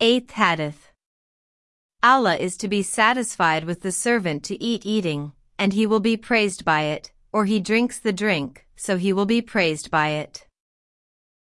Eighth Hadith. Allah is to be satisfied with the servant to eat eating, and he will be praised by it, or he drinks the drink, so he will be praised by it.